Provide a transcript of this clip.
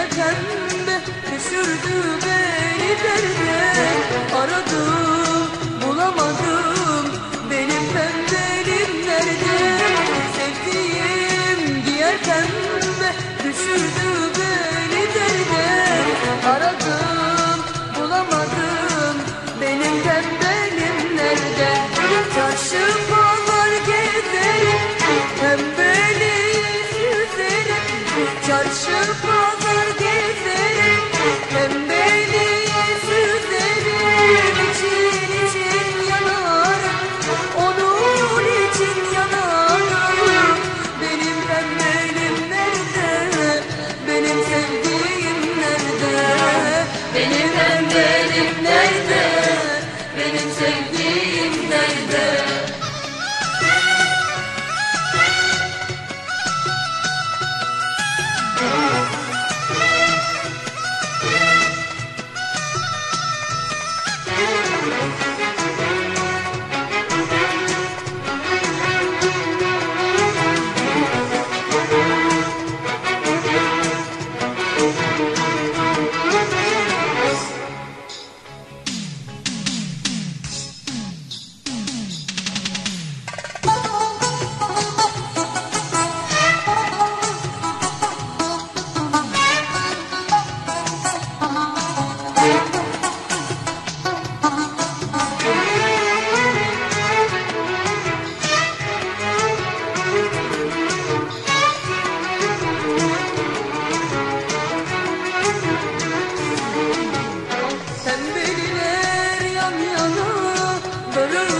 pembe pembe Düşürdü beni derde Aradım bulamadım Benim pembelim nerede? Sevdiğim diğer pembe Düşürdü beni derde Aradım bulamadım Benim pembelim nerede? Çarşı pazar gezerim Pembelim güzelim Çarşı pazar Benim nerede? Benim sevdiğim Boo-doo.